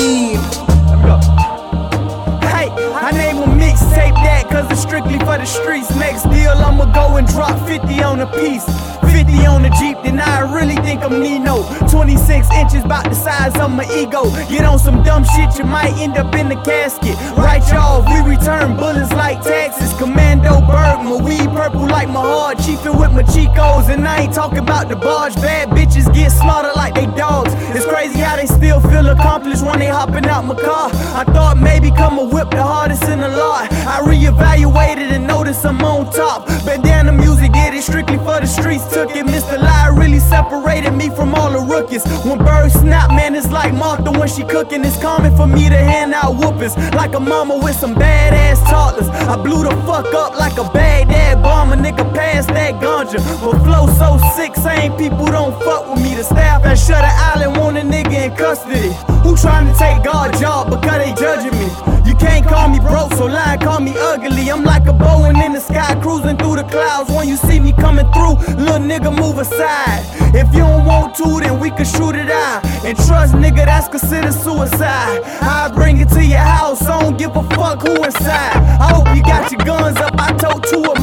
Hey, I name a mixtape that, cause it's strictly for the streets. Next deal, I'ma go and drop 50 on a piece. 50 on a Jeep, then I really think I'm Nino. 26 inches, about the size of my ego. Get on some dumb shit, you might end up in the casket. Right, y'all, we return bullets like taxes. Commando bird, my weed purple like my heart. Chiefin' with my Chicos, and I ain't talking about DeBarge. Bad bitches get slaughtered like they dogs. Crazy how they still feel accomplished when they hopping out my car. I thought maybe come a whip the hardest in the lot. I reevaluated and noticed I'm on top. But then the music did it strictly for the streets. Took it, Mr. Lie really separated me from all the rookies. When birds snap, man, it's like Martha when she cooking. It's common for me to hand out whoopings like a mama with some badass toddlers. I blew the fuck up like a Baghdad bomber, nigga. Pass that ganja. But flow so sick, same people don't fuck with me. The staff at shut nigga in custody. Who trying to take God's job because they judging me? You can't call me broke, so lie, call me ugly. I'm like a Boeing in the sky, cruising through the clouds. When you see me coming through, little nigga, move aside. If you don't want to, then we can shoot it out. And trust, nigga, that's considered suicide. I bring it to your house, I don't give a fuck who inside. I hope you got your guns up, I told of mine.